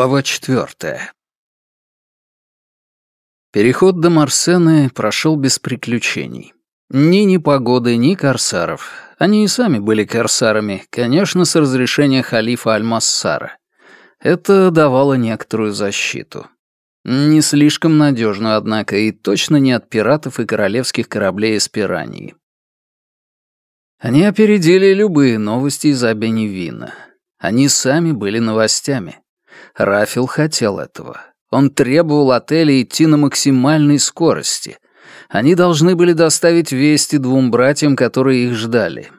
Глава четвертая. Переход до Марсены прошел без приключений. Ни непогоды, ни корсаров. Они и сами были корсарами, конечно, с разрешения халифа Аль-Массара. Это давало некоторую защиту. Не слишком надежную, однако, и точно не от пиратов и королевских кораблей из Пирании. Они опередили любые новости из Абеневина. Они сами были новостями. Рафил хотел этого. Он требовал отеля идти на максимальной скорости. Они должны были доставить вести двум братьям, которые их ждали.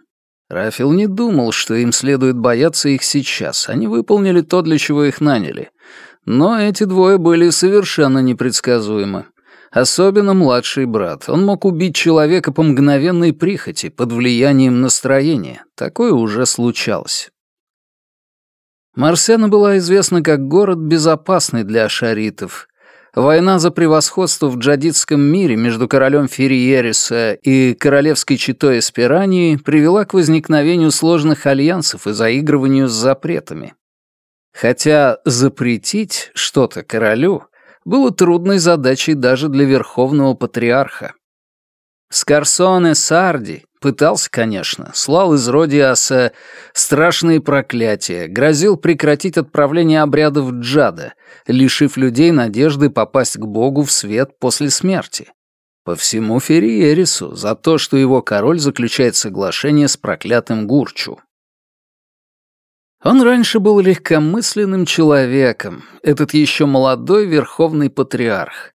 Рафил не думал, что им следует бояться их сейчас. Они выполнили то, для чего их наняли. Но эти двое были совершенно непредсказуемы. Особенно младший брат. Он мог убить человека по мгновенной прихоти, под влиянием настроения. Такое уже случалось. Марсена была известна как город безопасный для ашаритов. Война за превосходство в джадидском мире между королем Ферриериса и королевской читой Эсперании привела к возникновению сложных альянсов и заигрыванию с запретами. Хотя запретить что-то королю было трудной задачей даже для верховного патриарха. Скарсоне Сарди Пытался, конечно, слал из Родиаса страшные проклятия, грозил прекратить отправление обрядов Джада, лишив людей надежды попасть к Богу в свет после смерти. По всему Ферриерису за то, что его король заключает соглашение с проклятым Гурчу. Он раньше был легкомысленным человеком, этот еще молодой верховный патриарх.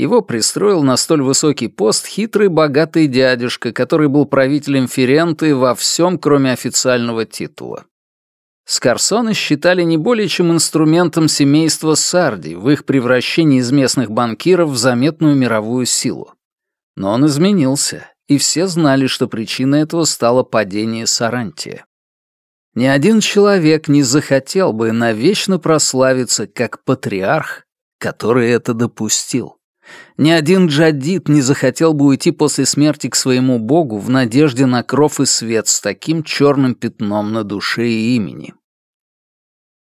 Его пристроил на столь высокий пост хитрый богатый дядюшка, который был правителем Ференты во всем, кроме официального титула. Скарсоны считали не более чем инструментом семейства Сарди в их превращении из местных банкиров в заметную мировую силу. Но он изменился, и все знали, что причиной этого стало падение Сарантия. Ни один человек не захотел бы навечно прославиться как патриарх, который это допустил. Ни один джадид не захотел бы уйти после смерти к своему богу в надежде на кров и свет с таким черным пятном на душе и имени.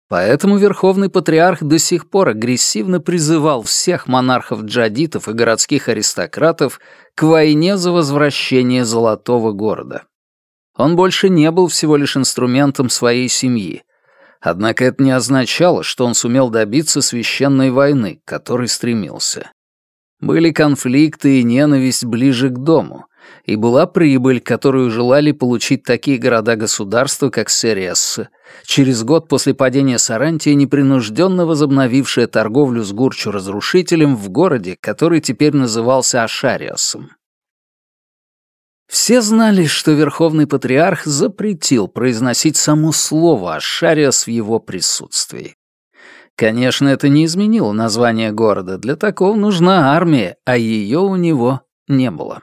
Поэтому Верховный Патриарх до сих пор агрессивно призывал всех монархов-джадитов и городских аристократов к войне за возвращение Золотого города. Он больше не был всего лишь инструментом своей семьи. Однако это не означало, что он сумел добиться священной войны, к которой стремился. Были конфликты и ненависть ближе к дому, и была прибыль, которую желали получить такие города-государства, как Сересса, через год после падения Сарантия, непринужденно возобновившая торговлю с Гурчу-разрушителем в городе, который теперь назывался Ашариосом. Все знали, что Верховный Патриарх запретил произносить само слово «Ашариос» в его присутствии. Конечно, это не изменило название города. Для такого нужна армия, а ее у него не было.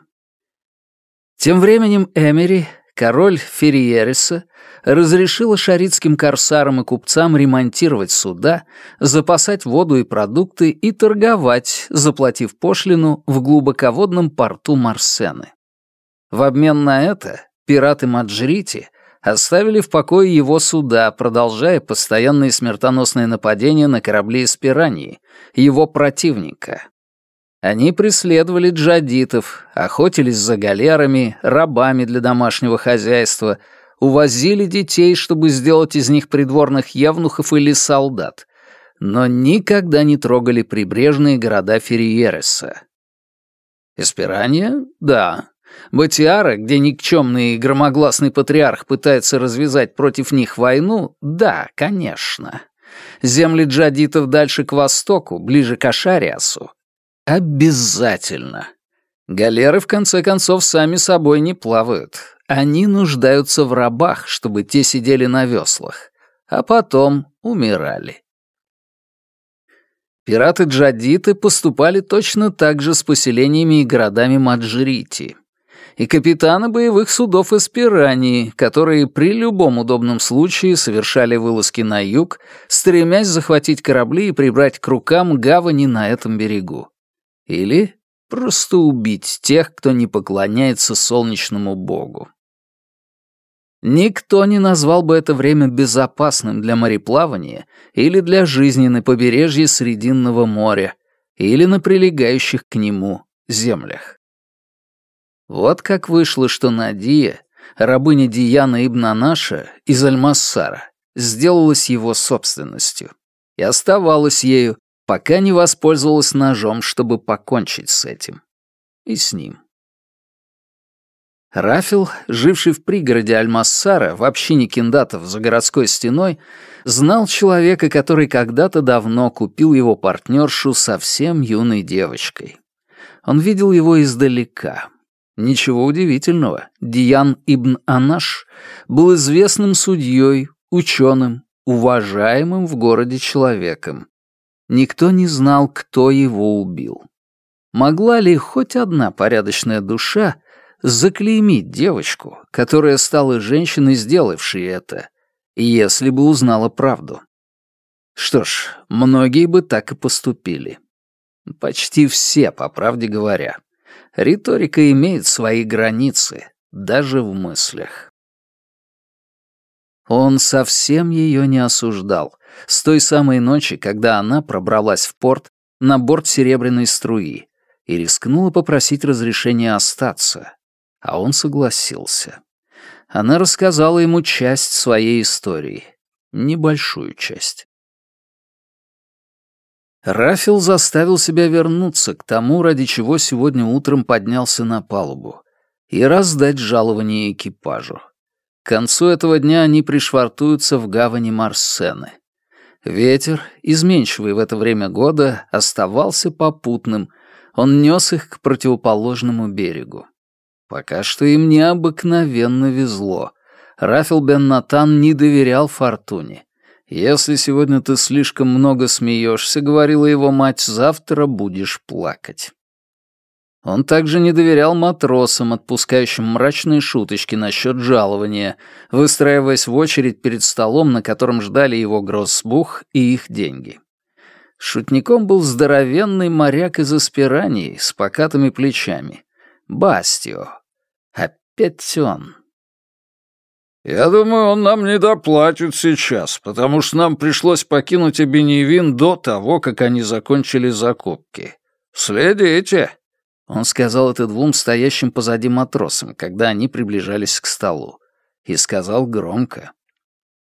Тем временем Эмери, король Ферриериса, разрешил шаритским корсарам и купцам ремонтировать суда, запасать воду и продукты и торговать, заплатив пошлину в глубоководном порту Марсены. В обмен на это пираты Маджрити оставили в покое его суда, продолжая постоянные смертоносные нападения на корабли из Пираньи, его противника. Они преследовали джадитов, охотились за галерами, рабами для домашнего хозяйства, увозили детей, чтобы сделать из них придворных явнухов или солдат, но никогда не трогали прибрежные города Ферриереса. Эспирания? Да, Батиара, где никчемный и громогласный патриарх пытается развязать против них войну, да, конечно. Земли джадитов дальше к востоку, ближе к Ашариасу. Обязательно. Галеры, в конце концов, сами собой не плавают. Они нуждаются в рабах, чтобы те сидели на веслах, а потом умирали. Пираты-джадиты поступали точно так же с поселениями и городами Маджирити и капитаны боевых судов из Пирании, которые при любом удобном случае совершали вылазки на юг, стремясь захватить корабли и прибрать к рукам гавани на этом берегу. Или просто убить тех, кто не поклоняется солнечному богу. Никто не назвал бы это время безопасным для мореплавания или для жизни на побережье Срединного моря или на прилегающих к нему землях. Вот как вышло, что Надия, рабыня Дияна ибн Анаша из Альмассара, сделалась его собственностью и оставалась ею, пока не воспользовалась ножом, чтобы покончить с этим. И с ним. Рафил, живший в пригороде Альмассара, в общине киндатов за городской стеной, знал человека, который когда-то давно купил его партнершу совсем юной девочкой. Он видел его издалека. Ничего удивительного, Диан ибн Анаш был известным судьей, ученым, уважаемым в городе человеком. Никто не знал, кто его убил. Могла ли хоть одна порядочная душа заклеймить девочку, которая стала женщиной, сделавшей это, если бы узнала правду? Что ж, многие бы так и поступили. Почти все, по правде говоря. Риторика имеет свои границы, даже в мыслях. Он совсем ее не осуждал. С той самой ночи, когда она пробралась в порт на борт серебряной струи и рискнула попросить разрешения остаться, а он согласился. Она рассказала ему часть своей истории, небольшую часть. Рафил заставил себя вернуться к тому, ради чего сегодня утром поднялся на палубу, и раздать жалование экипажу. К концу этого дня они пришвартуются в гавани Марсены. Ветер, изменчивый в это время года, оставался попутным, он нес их к противоположному берегу. Пока что им необыкновенно везло. Рафил бен Натан не доверял Фортуне. «Если сегодня ты слишком много смеешься, — говорила его мать, — завтра будешь плакать». Он также не доверял матросам, отпускающим мрачные шуточки насчет жалования, выстраиваясь в очередь перед столом, на котором ждали его гроссбух и их деньги. Шутником был здоровенный моряк из Аспирании с покатыми плечами. Бастио. Опять он. «Я думаю, он нам не доплатит сейчас, потому что нам пришлось покинуть Абеневин до того, как они закончили закупки. Следите!» Он сказал это двум стоящим позади матросам, когда они приближались к столу. И сказал громко.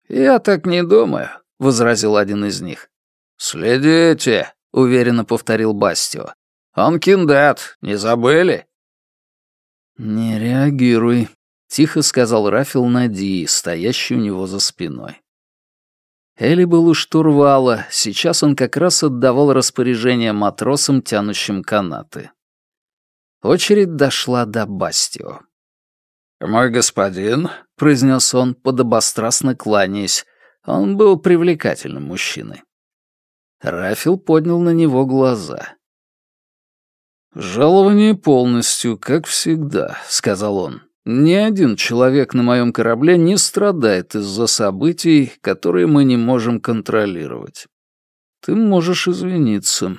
«Я так не думаю», — возразил один из них. «Следите», — уверенно повторил Бастио. «Он киндат, не забыли?» «Не реагируй», — тихо сказал Рафил Нади, стоящий у него за спиной. Элли был у штурвала, сейчас он как раз отдавал распоряжение матросам, тянущим канаты. Очередь дошла до Бастио. «Мой господин», — произнес он, подобострастно кланяясь, он был привлекательным мужчиной. Рафил поднял на него глаза. «Жалование полностью, как всегда», — сказал он. «Ни один человек на моем корабле не страдает из-за событий, которые мы не можем контролировать. Ты можешь извиниться».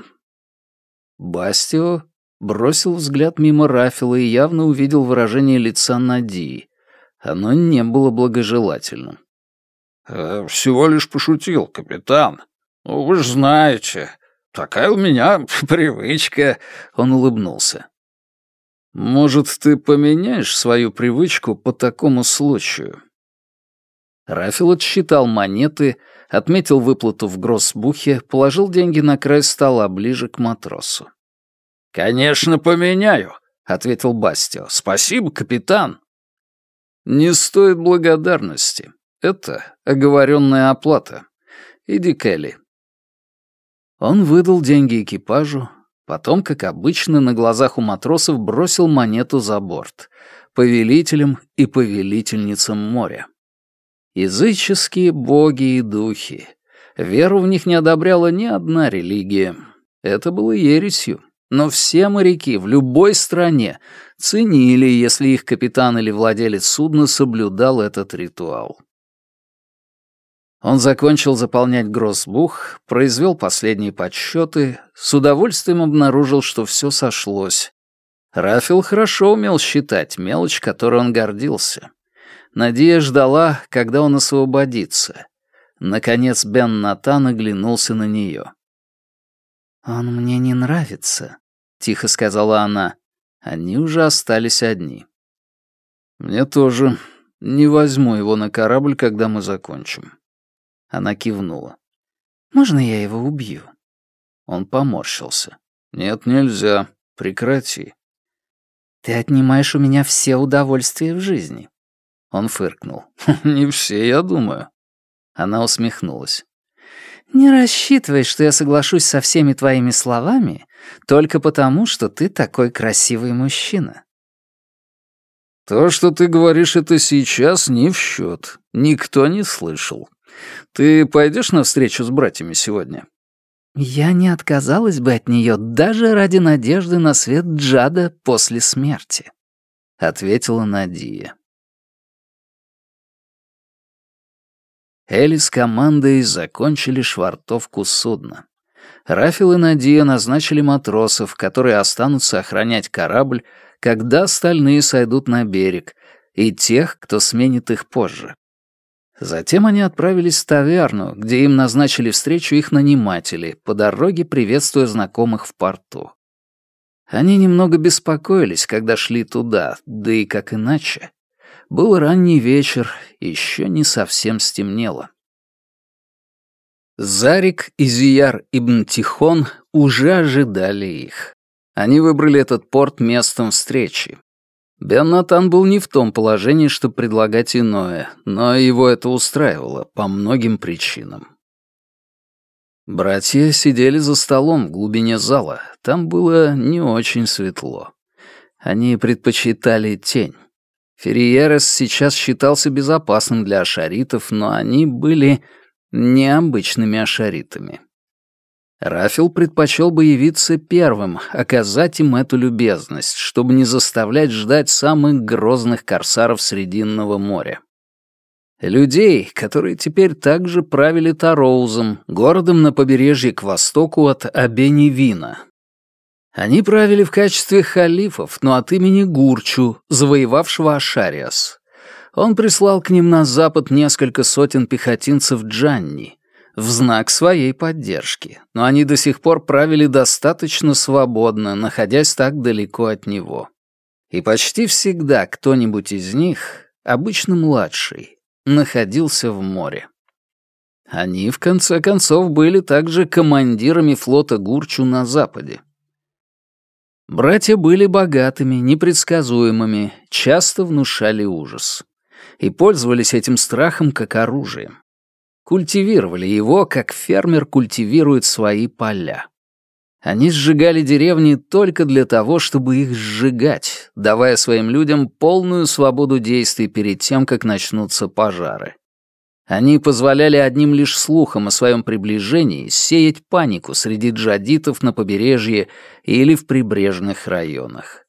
Бастио бросил взгляд мимо Рафила и явно увидел выражение лица Надии. Оно не было благожелательным. «Э, «Всего лишь пошутил, капитан. Ну, вы же знаете, Такая у меня привычка», — он улыбнулся. «Может, ты поменяешь свою привычку по такому случаю?» Рафил отсчитал монеты, отметил выплату в гроссбухе, положил деньги на край стола ближе к матросу. «Конечно, поменяю», — ответил Бастио. «Спасибо, капитан». «Не стоит благодарности. Это оговоренная оплата. Иди, Келли, он выдал деньги экипажу, потом, как обычно, на глазах у матросов бросил монету за борт, повелителям и повелительницам моря. Языческие боги и духи. Веру в них не одобряла ни одна религия. Это было ересью. Но все моряки в любой стране ценили, если их капитан или владелец судна соблюдал этот ритуал. Он закончил заполнять гроссбух, произвел последние подсчеты, с удовольствием обнаружил, что все сошлось. Рафил хорошо умел считать мелочь, которой он гордился. Надия ждала, когда он освободится. Наконец Бен Натан оглянулся на нее. «Он мне не нравится», — тихо сказала она. Они уже остались одни. «Мне тоже. Не возьму его на корабль, когда мы закончим». Она кивнула. «Можно я его убью?» Он поморщился. «Нет, нельзя. Прекрати». «Ты отнимаешь у меня все удовольствия в жизни». Он фыркнул. «Не все, я думаю». Она усмехнулась. «Не рассчитывай, что я соглашусь со всеми твоими словами только потому, что ты такой красивый мужчина». «То, что ты говоришь это сейчас, не в счет. Никто не слышал. Ты пойдешь на встречу с братьями сегодня?» «Я не отказалась бы от нее даже ради надежды на свет Джада после смерти», — ответила Надия. Элли с командой закончили швартовку судна. Рафил и Надия назначили матросов, которые останутся охранять корабль, когда остальные сойдут на берег, и тех, кто сменит их позже. Затем они отправились в таверну, где им назначили встречу их наниматели, по дороге приветствуя знакомых в порту. Они немного беспокоились, когда шли туда, да и как иначе. Был ранний вечер, еще не совсем стемнело. Зарик и Зияр ибн Тихон уже ожидали их. Они выбрали этот порт местом встречи. Бен Натан был не в том положении, чтобы предлагать иное, но его это устраивало по многим причинам. Братья сидели за столом в глубине зала. Там было не очень светло. Они предпочитали тень. Ферриерес сейчас считался безопасным для ашаритов, но они были необычными ашаритами. Рафил предпочел бы явиться первым, оказать им эту любезность, чтобы не заставлять ждать самых грозных корсаров Срединного моря. Людей, которые теперь также правили Тароузом, городом на побережье к востоку от Абенивина, они правили в качестве халифов, но от имени Гурчу, завоевавшего Ашариас. Он прислал к ним на запад несколько сотен пехотинцев Джанни в знак своей поддержки, но они до сих пор правили достаточно свободно, находясь так далеко от него. И почти всегда кто-нибудь из них, обычно младший, находился в море. Они, в конце концов, были также командирами флота Гурчу на западе. Братья были богатыми, непредсказуемыми, часто внушали ужас. И пользовались этим страхом как оружием. Культивировали его, как фермер культивирует свои поля. Они сжигали деревни только для того, чтобы их сжигать, давая своим людям полную свободу действий перед тем, как начнутся пожары. Они позволяли одним лишь слухам о своем приближении сеять панику среди джадитов на побережье или в прибрежных районах.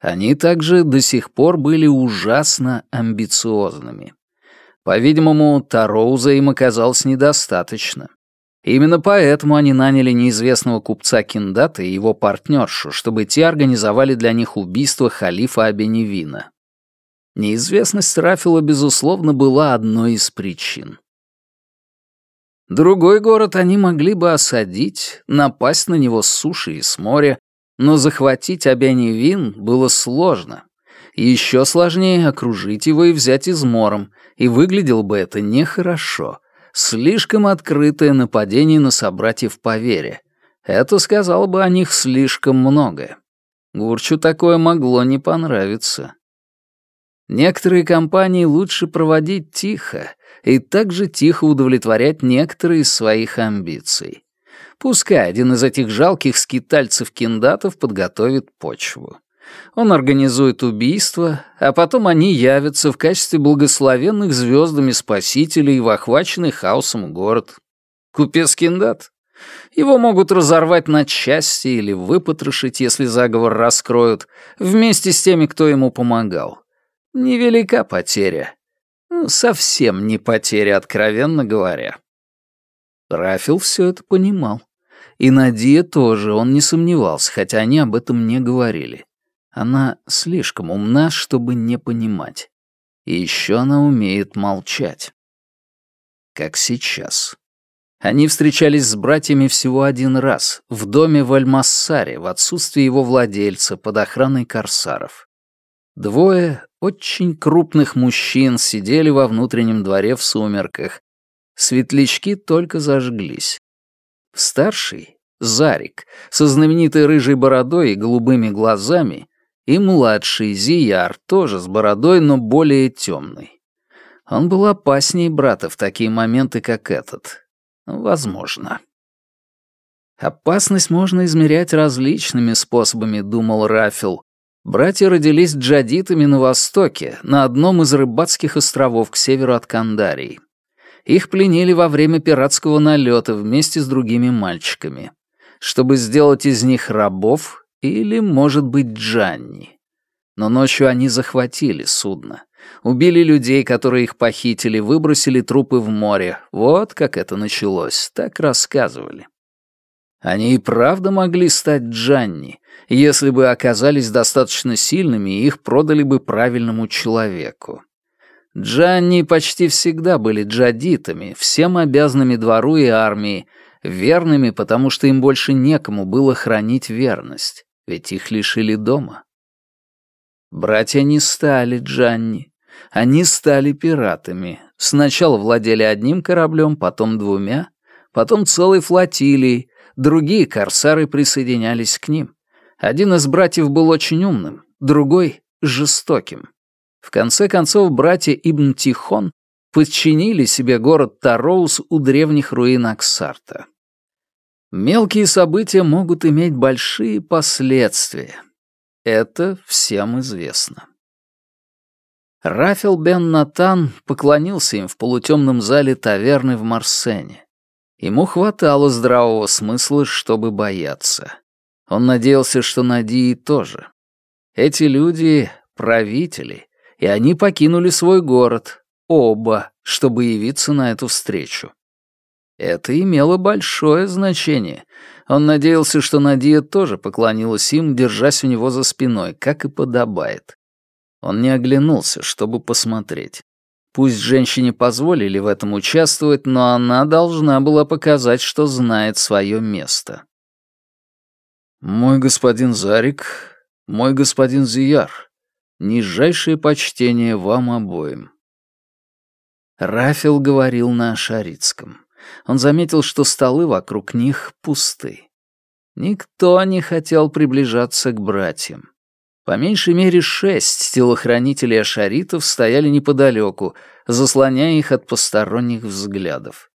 Они также до сих пор были ужасно амбициозными. По-видимому, Тароуза им оказалось недостаточно. Именно поэтому они наняли неизвестного купца Киндата и его партнершу, чтобы те организовали для них убийство халифа Абеневина. Неизвестность Рафила, безусловно, была одной из причин. Другой город они могли бы осадить, напасть на него с суши и с моря, но захватить Абяневин было сложно. Еще сложнее окружить его и взять измором, и выглядело бы это нехорошо. Слишком открытое нападение на собратьев по вере. Это сказало бы о них слишком многое. Гурчу такое могло не понравиться. Некоторые компании лучше проводить тихо и также тихо удовлетворять некоторые из своих амбиций. Пускай один из этих жалких скитальцев-киндатов подготовит почву. Он организует убийство, а потом они явятся в качестве благословенных звездами спасителей в охваченный хаосом город. Купец киндат. Его могут разорвать на части или выпотрошить, если заговор раскроют, вместе с теми, кто ему помогал. Невелика потеря. Ну, совсем не потеря, откровенно говоря. Рафил все это понимал. И Надия тоже, он не сомневался, хотя они об этом не говорили. Она слишком умна, чтобы не понимать. И еще она умеет молчать. Как сейчас. Они встречались с братьями всего один раз, в доме в Альмассаре, в отсутствие его владельца, под охраной корсаров. Двое очень крупных мужчин сидели во внутреннем дворе в сумерках. Светлячки только зажглись. Старший, Зарик, со знаменитой рыжей бородой и голубыми глазами, и младший, Зияр, тоже с бородой, но более темный. Он был опаснее брата в такие моменты, как этот. Возможно. Опасность можно измерять различными способами, думал Рафил. Братья родились джадитами на востоке, на одном из рыбацких островов к северу от Кандарии. Их пленили во время пиратского налета вместе с другими мальчиками, чтобы сделать из них рабов или, может быть, Джанни. Но ночью они захватили судно. Убили людей, которые их похитили, выбросили трупы в море. Вот как это началось, так рассказывали. Они и правда могли стать Джанни, если бы оказались достаточно сильными, и их продали бы правильному человеку. Джанни почти всегда были джадитами, всем обязанными двору и армии, верными, потому что им больше некому было хранить верность, ведь их лишили дома. Братья не стали Джанни. Они стали пиратами. Сначала владели одним кораблем, потом двумя, потом целой флотилией, другие корсары присоединялись к ним. Один из братьев был очень умным, другой — жестоким. В конце концов, братья Ибн Тихон подчинили себе город Тароус у древних руин Аксарта. Мелкие события могут иметь большие последствия, это всем известно. Рафел бен Натан поклонился им в полутемном зале таверны в Марсене. Ему хватало здравого смысла, чтобы бояться. Он надеялся, что Надии тоже. Эти люди — правители, и они покинули свой город, оба, чтобы явиться на эту встречу. Это имело большое значение, он надеялся, что Надия тоже поклонилась им, держась у него за спиной, как и подобает. Он не оглянулся, чтобы посмотреть. Пусть женщине позволили в этом участвовать, но она должна была показать, что знает свое место. «Мой господин Зарик, мой господин Зияр, нижайшее почтение вам обоим». Рафил говорил на Шарицком он заметил, что столы вокруг них пусты. Никто не хотел приближаться к братьям. По меньшей мере шесть телохранителей ашаритов стояли неподалеку, заслоняя их от посторонних взглядов.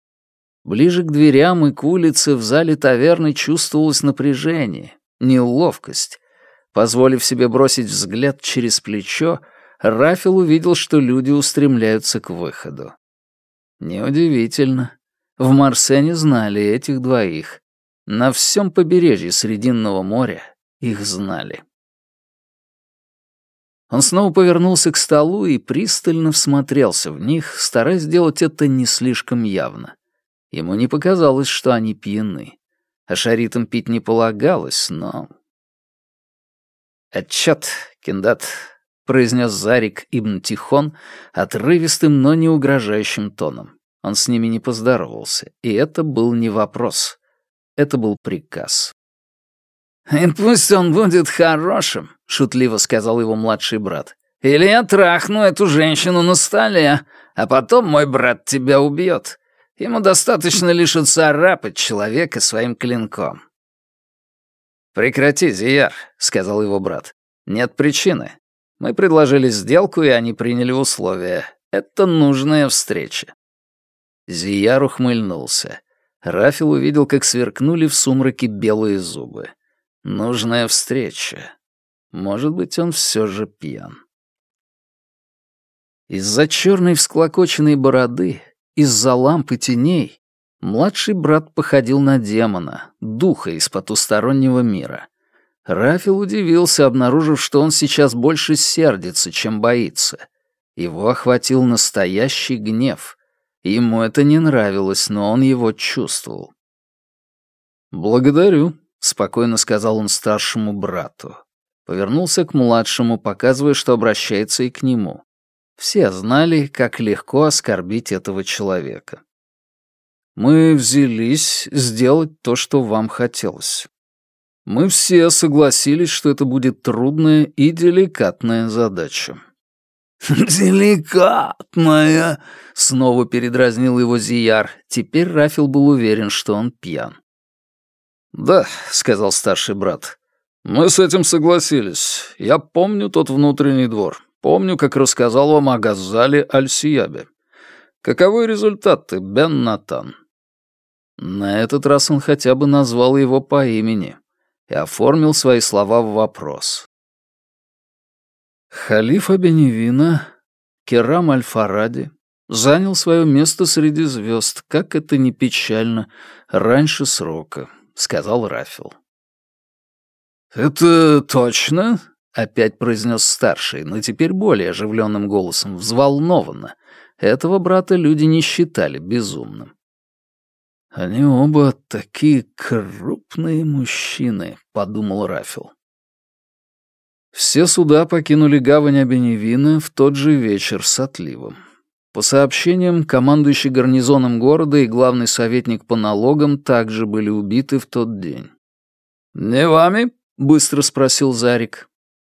Ближе к дверям и к улице в зале таверны чувствовалось напряжение, неловкость. Позволив себе бросить взгляд через плечо, Рафил увидел, что люди устремляются к выходу. Неудивительно. В Марсене знали этих двоих. На всем побережье Срединного моря их знали. Он снова повернулся к столу и пристально всмотрелся в них, стараясь сделать это не слишком явно. Ему не показалось, что они пьяны. А шаритам пить не полагалось, но... «Отчет, Кендат», — произнес Зарик Ибн Тихон отрывистым, но не угрожающим тоном. Он с ними не поздоровался, и это был не вопрос. Это был приказ. «И пусть он будет хорошим», — шутливо сказал его младший брат. «Или я трахну эту женщину на столе, а потом мой брат тебя убьет. Ему достаточно лишь оцарапать человека своим клинком». «Прекрати, Зияр», — сказал его брат. «Нет причины. Мы предложили сделку, и они приняли условия. Это нужная встреча». Зияр ухмыльнулся. Рафил увидел, как сверкнули в сумраке белые зубы. Нужная встреча. Может быть, он все же пьян. Из-за черной всклокоченной бороды, из-за лампы теней, младший брат походил на демона, духа из потустороннего мира. Рафил удивился, обнаружив, что он сейчас больше сердится, чем боится. Его охватил настоящий гнев — Ему это не нравилось, но он его чувствовал. «Благодарю», — спокойно сказал он старшему брату. Повернулся к младшему, показывая, что обращается и к нему. Все знали, как легко оскорбить этого человека. Мы взялись сделать то, что вам хотелось. Мы все согласились, что это будет трудная и деликатная задача. «Деликатная!» — снова передразнил его Зияр. Теперь Рафил был уверен, что он пьян. «Да», — сказал старший брат. «Мы с этим согласились. Я помню тот внутренний двор. Помню, как рассказал вам о Газале Аль-Сиябе. Каковы результаты, Бен Натан?» На этот раз он хотя бы назвал его по имени и оформил свои слова в вопрос. Халифа Беневина, Керам Аль-Фаради, занял свое место среди звезд, как это ни печально, раньше срока, сказал Рафил. «Это точно?» — опять произнес старший, но теперь более оживленным голосом, взволнованно. Этого брата люди не считали безумным. «Они оба такие крупные мужчины», — подумал Рафил. Все суда покинули гавань Абеневина в тот же вечер с отливом. По сообщениям, командующий гарнизоном города и главный советник по налогам также были убиты в тот день. «Не вами?» — быстро спросил Зарик.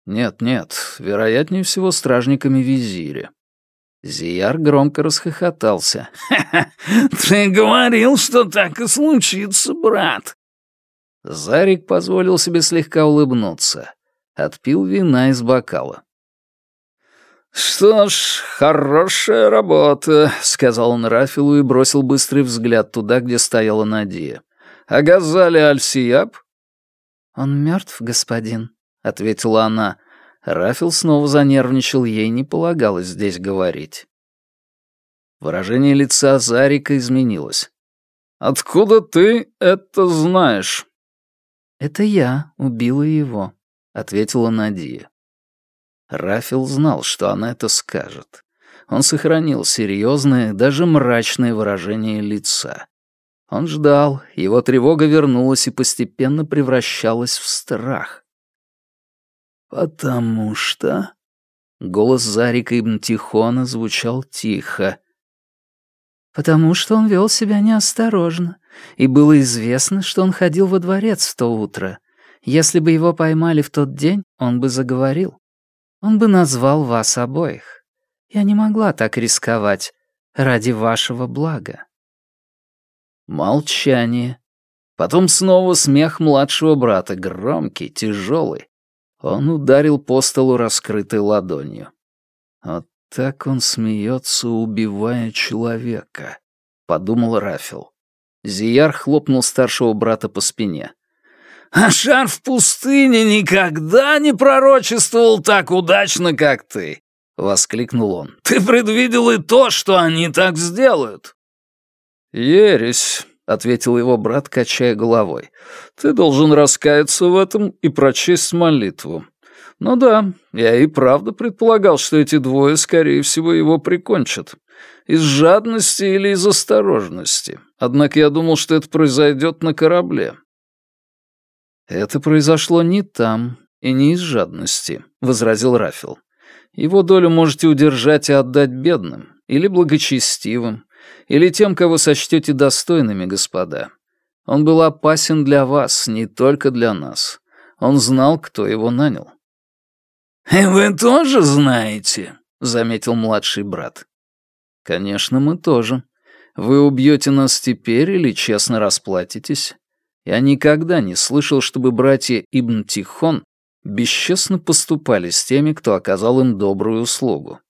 «Нет-нет, вероятнее всего стражниками визиря». Зияр громко расхохотался. «Ха-ха! Ты говорил, что так и случится, брат!» Зарик позволил себе слегка улыбнуться. Отпил вина из бокала. «Что ж, хорошая работа», — сказал он Рафилу и бросил быстрый взгляд туда, где стояла Надия. «А Газали Аль-Сияб?» «Он мертв, господин», — ответила она. Рафил снова занервничал, ей не полагалось здесь говорить. Выражение лица Зарика изменилось. «Откуда ты это знаешь?» «Это я убила его», ответила Надия. Рафил знал, что она это скажет. Он сохранил серьезное, даже мрачное выражение лица. Он ждал, его тревога вернулась и постепенно превращалась в страх. «Потому что...» Голос Зарика Ибн Тихона звучал тихо. «Потому что он вел себя неосторожно, и было известно, что он ходил во дворец в то утро, если бы его поймали в тот день, он бы заговорил. Он бы назвал вас обоих. Я не могла так рисковать ради вашего блага. Молчание. Потом снова смех младшего брата, громкий, тяжелый. Он ударил по столу раскрытой ладонью. Вот так он смеется, убивая человека, подумал Рафил. Зияр хлопнул старшего брата по спине. А шар в пустыне никогда не пророчествовал так удачно, как ты!» — воскликнул он. «Ты предвидел и то, что они так сделают!» «Ересь!» — ответил его брат, качая головой. «Ты должен раскаяться в этом и прочесть молитву. Ну да, я и правда предполагал, что эти двое, скорее всего, его прикончат. Из жадности или из осторожности. Однако я думал, что это произойдет на корабле. «Это произошло не там и не из жадности», — возразил Рафил. «Его долю можете удержать и отдать бедным, или благочестивым, или тем, кого сочтете достойными, господа. Он был опасен для вас, не только для нас. Он знал, кто его нанял». «И вы тоже знаете?» — заметил младший брат. «Конечно, мы тоже. Вы убьете нас теперь или честно расплатитесь?» Я никогда не слышал, чтобы братья Ибн Тихон бесчестно поступали с теми, кто оказал им добрую услугу.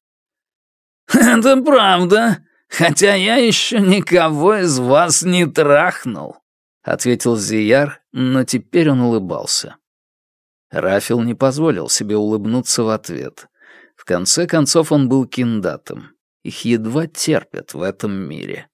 «Это правда, хотя я еще никого из вас не трахнул», — ответил Зияр, но теперь он улыбался. Рафил не позволил себе улыбнуться в ответ. В конце концов он был киндатом. Их едва терпят в этом мире.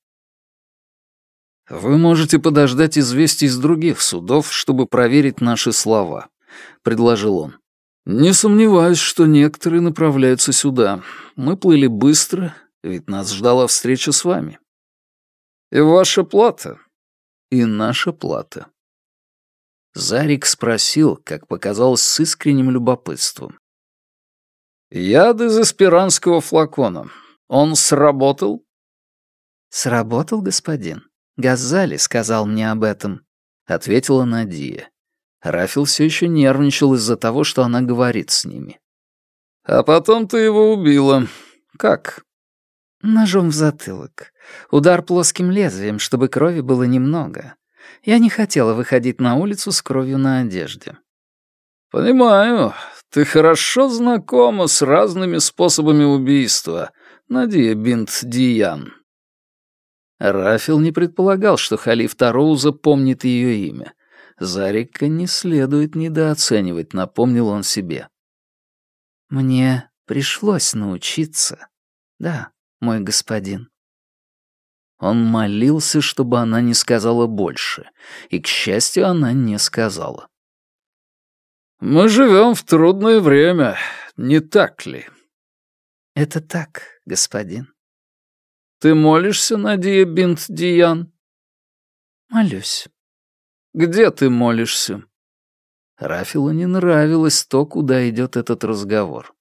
«Вы можете подождать известий из других судов, чтобы проверить наши слова», — предложил он. «Не сомневаюсь, что некоторые направляются сюда. Мы плыли быстро, ведь нас ждала встреча с вами». «И ваша плата?» «И наша плата». Зарик спросил, как показалось, с искренним любопытством. Яд из аспиранского флакона. Он сработал? Сработал, господин. Газали сказал мне об этом, ответила Надия. Рафил все еще нервничал из-за того, что она говорит с ними. А потом ты его убила. Как? Ножом в затылок. Удар плоским лезвием, чтобы крови было немного. Я не хотела выходить на улицу с кровью на одежде. «Понимаю. Ты хорошо знакома с разными способами убийства, Надия Бинт Диян». Рафил не предполагал, что халиф Тароуза помнит ее имя. Зарика не следует недооценивать, напомнил он себе. «Мне пришлось научиться. Да, мой господин». Он молился, чтобы она не сказала больше, и, к счастью, она не сказала. «Мы живем в трудное время, не так ли?» «Это так, господин». «Ты молишься, Надия Бинт Диян?» «Молюсь». «Где ты молишься?» Рафилу не нравилось то, куда идет этот разговор.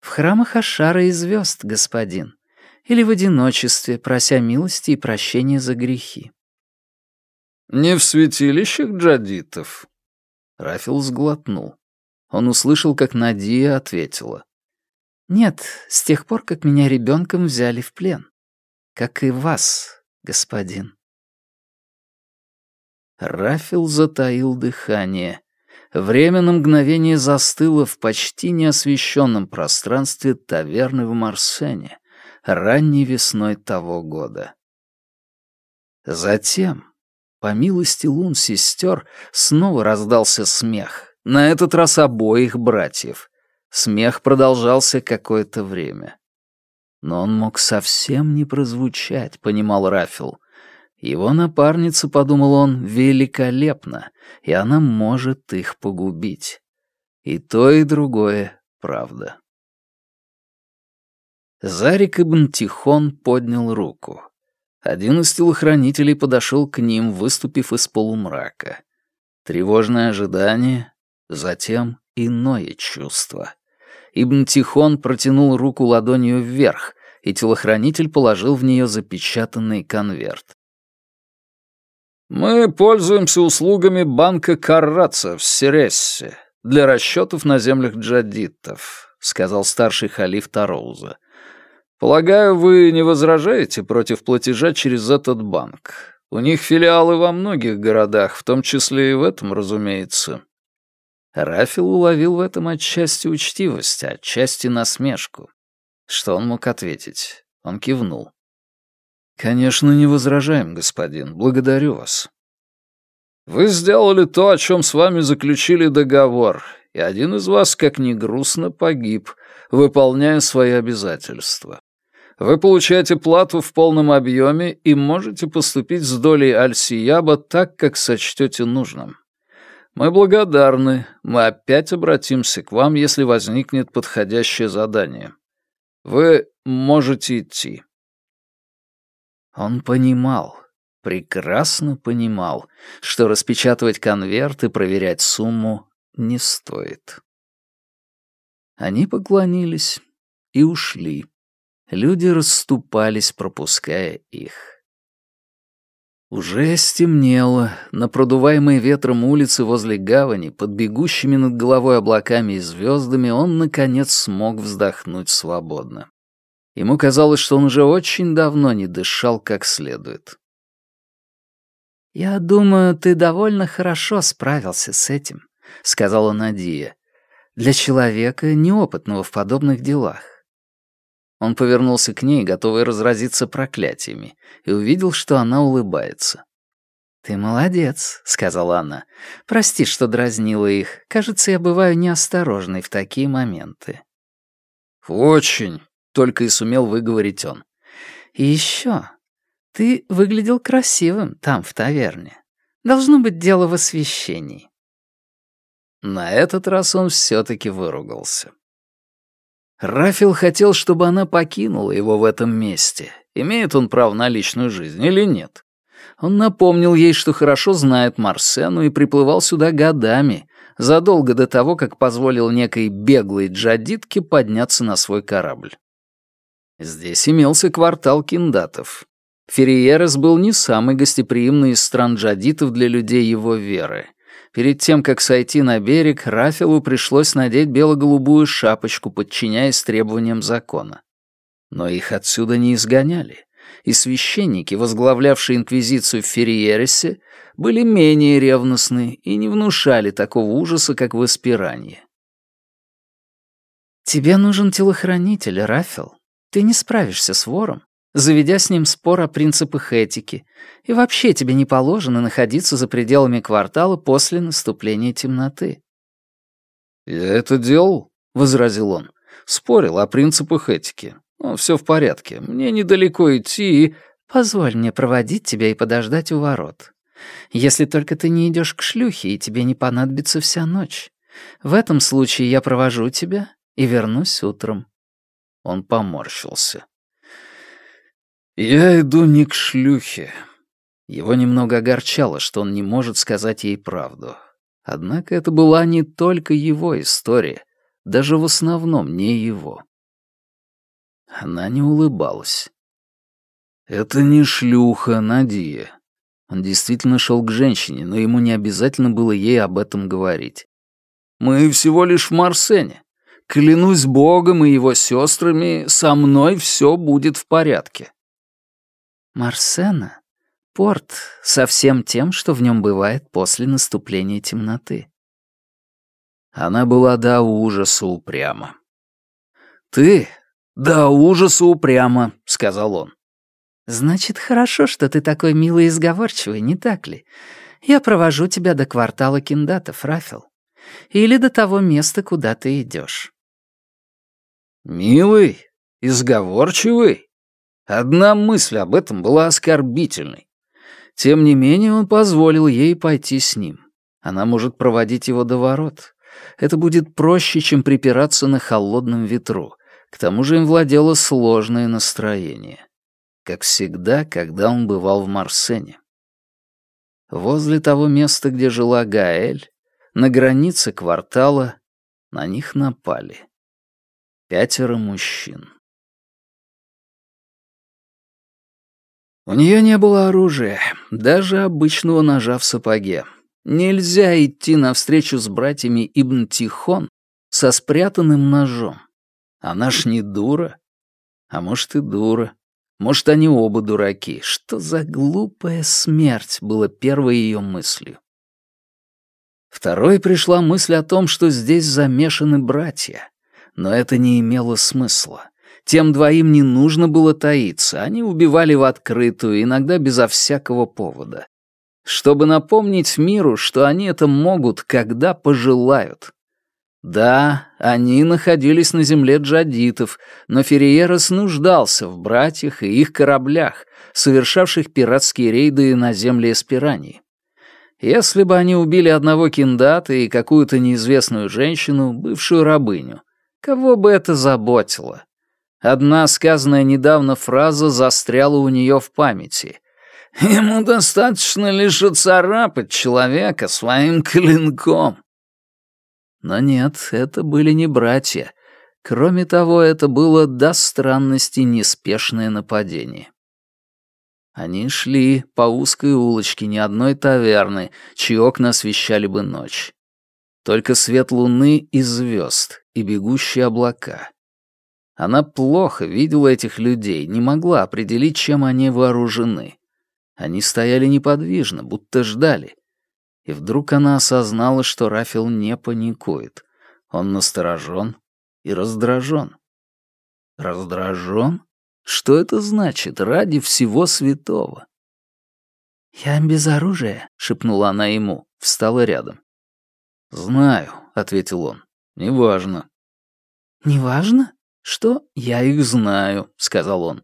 «В храмах Ашара и звезд, господин или в одиночестве, прося милости и прощения за грехи. «Не в святилищах джадитов?» Рафил сглотнул. Он услышал, как Надия ответила. «Нет, с тех пор, как меня ребенком взяли в плен. Как и вас, господин». Рафил затаил дыхание. Время на мгновение застыло в почти неосвещенном пространстве таверны в Марсене ранней весной того года. Затем, по милости лун сестер, снова раздался смех, на этот раз обоих братьев. Смех продолжался какое-то время. Но он мог совсем не прозвучать, понимал Рафил. Его напарница, подумал он, великолепна, и она может их погубить. И то, и другое — правда. Зарик Ибн Тихон поднял руку. Один из телохранителей подошел к ним, выступив из полумрака. Тревожное ожидание, затем иное чувство. Ибн Тихон протянул руку ладонью вверх, и телохранитель положил в нее запечатанный конверт. «Мы пользуемся услугами банка Карраца в Серессе для расчетов на землях джадитов», — сказал старший халиф Тароуза. Полагаю, вы не возражаете против платежа через этот банк. У них филиалы во многих городах, в том числе и в этом, разумеется. Рафил уловил в этом отчасти учтивость, отчасти насмешку. Что он мог ответить? Он кивнул. «Конечно, не возражаем, господин. Благодарю вас». «Вы сделали то, о чем с вами заключили договор, и один из вас, как ни грустно, погиб, выполняя свои обязательства. Вы получаете плату в полном объеме и можете поступить с долей Аль-Сияба так, как сочтете нужным. Мы благодарны, мы опять обратимся к вам, если возникнет подходящее задание. Вы можете идти». Он понимал, прекрасно понимал, что распечатывать конверт и проверять сумму не стоит. Они поклонились и ушли. Люди расступались, пропуская их. Уже стемнело, на продуваемой ветром улице возле гавани, под бегущими над головой облаками и звездами, он, наконец, смог вздохнуть свободно. Ему казалось, что он уже очень давно не дышал как следует. «Я думаю, ты довольно хорошо справился с этим», — сказала Надия. «Для человека, неопытного в подобных делах. Он повернулся к ней, готовый разразиться проклятиями, и увидел, что она улыбается. «Ты молодец», — сказала она. «Прости, что дразнила их. Кажется, я бываю неосторожной в такие моменты». «Очень», — только и сумел выговорить он. «И еще. Ты выглядел красивым там, в таверне. Должно быть дело в освещении». На этот раз он все-таки выругался. Рафил хотел, чтобы она покинула его в этом месте. Имеет он право на личную жизнь или нет? Он напомнил ей, что хорошо знает Марсену и приплывал сюда годами, задолго до того, как позволил некой беглой джадитке подняться на свой корабль. Здесь имелся квартал киндатов. Ферриерес был не самый гостеприимный из стран джадитов для людей его веры. Перед тем, как сойти на берег, Рафилу пришлось надеть бело-голубую шапочку, подчиняясь требованиям закона. Но их отсюда не изгоняли, и священники, возглавлявшие инквизицию в Ферриересе, были менее ревностны и не внушали такого ужаса, как в Эспиранье. «Тебе нужен телохранитель, Рафил. Ты не справишься с вором, заведя с ним спор о принципах этики, и вообще тебе не положено находиться за пределами квартала после наступления темноты». «Я это делал», — возразил он. «Спорил о принципах этики. Но все в порядке. Мне недалеко идти и...» «Позволь мне проводить тебя и подождать у ворот. Если только ты не идешь к шлюхе, и тебе не понадобится вся ночь. В этом случае я провожу тебя и вернусь утром». Он поморщился. «Я иду не к шлюхе». Его немного огорчало, что он не может сказать ей правду. Однако это была не только его история, даже в основном не его. Она не улыбалась. «Это не шлюха, Надия». Он действительно шел к женщине, но ему не обязательно было ей об этом говорить. «Мы всего лишь в Марсене. Клянусь Богом и его сестрами, со мной все будет в порядке». Марсена — порт со всем тем, что в нем бывает после наступления темноты. Она была до ужаса упряма. «Ты «Да ужаса упрямо», — сказал он. «Значит, хорошо, что ты такой милый и сговорчивый, не так ли? Я провожу тебя до квартала киндатов, Рафил. Или до того места, куда ты идешь. «Милый? и сговорчивый. Одна мысль об этом была оскорбительной. Тем не менее он позволил ей пойти с ним. Она может проводить его до ворот. Это будет проще, чем припираться на холодном ветру. К тому же им владело сложное настроение. Как всегда, когда он бывал в Марсене. Возле того места, где жила Гаэль, на границе квартала, на них напали. Пятеро мужчин. У нее не было оружия, даже обычного ножа в сапоге. Нельзя идти навстречу с братьями Ибн Тихон со спрятанным ножом. Она ж не дура. А может и дура. Может, они оба дураки. Что за глупая смерть была первой ее мыслью. Второй пришла мысль о том, что здесь замешаны братья. Но это не имело смысла. Тем двоим не нужно было таиться, они убивали в открытую, иногда безо всякого повода. Чтобы напомнить миру, что они это могут, когда пожелают. Да, они находились на земле джадитов, но Ферриерос нуждался в братьях и их кораблях, совершавших пиратские рейды на земле Эспирании. Если бы они убили одного киндата и какую-то неизвестную женщину, бывшую рабыню, кого бы это заботило? Одна сказанная недавно фраза застряла у нее в памяти. «Ему достаточно лишь оцарапать человека своим клинком». Но нет, это были не братья. Кроме того, это было до странности неспешное нападение. Они шли по узкой улочке ни одной таверны, чьи окна освещали бы ночь. Только свет луны и звезд, и бегущие облака. Она плохо видела этих людей, не могла определить, чем они вооружены. Они стояли неподвижно, будто ждали, и вдруг она осознала, что Рафил не паникует. Он насторожен и раздражен. Раздражен? Что это значит ради всего святого? «Я без оружия», — шепнула она ему, встала рядом. «Знаю», — ответил он. «Неважно». «Неважно? Что?» «Я их знаю», — сказал он.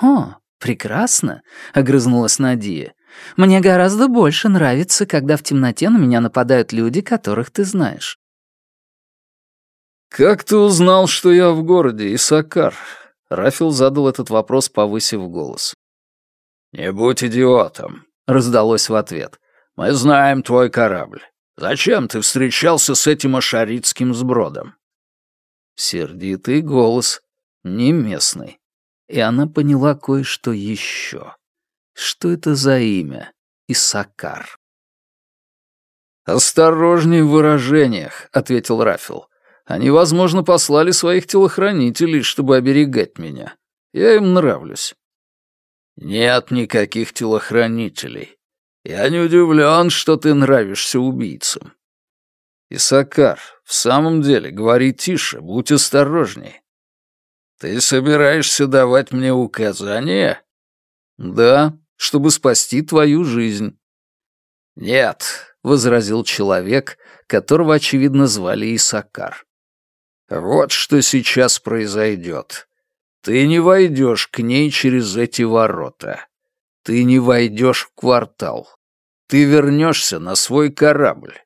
«О, прекрасно», — огрызнулась Надия. Мне гораздо больше нравится, когда в темноте на меня нападают люди, которых ты знаешь». «Как ты узнал, что я в городе, Исакар?» Рафил задал этот вопрос, повысив голос. «Не будь идиотом», — раздалось в ответ. «Мы знаем твой корабль. Зачем ты встречался с этим ашаритским сбродом?» Сердитый голос, не местный. И она поняла кое-что еще. Что это за имя? Исакар. «Осторожней в выражениях», — ответил Рафил. «Они, возможно, послали своих телохранителей, чтобы оберегать меня. Я им нравлюсь». «Нет никаких телохранителей. Я не удивлен, что ты нравишься убийцам». «Исакар, в самом деле, говори тише, будь осторожней». «Ты собираешься давать мне указания?» «Да, чтобы спасти твою жизнь». «Нет», — возразил человек, которого, очевидно, звали Исакар. «Вот что сейчас произойдет. Ты не войдешь к ней через эти ворота. Ты не войдешь в квартал. Ты вернешься на свой корабль.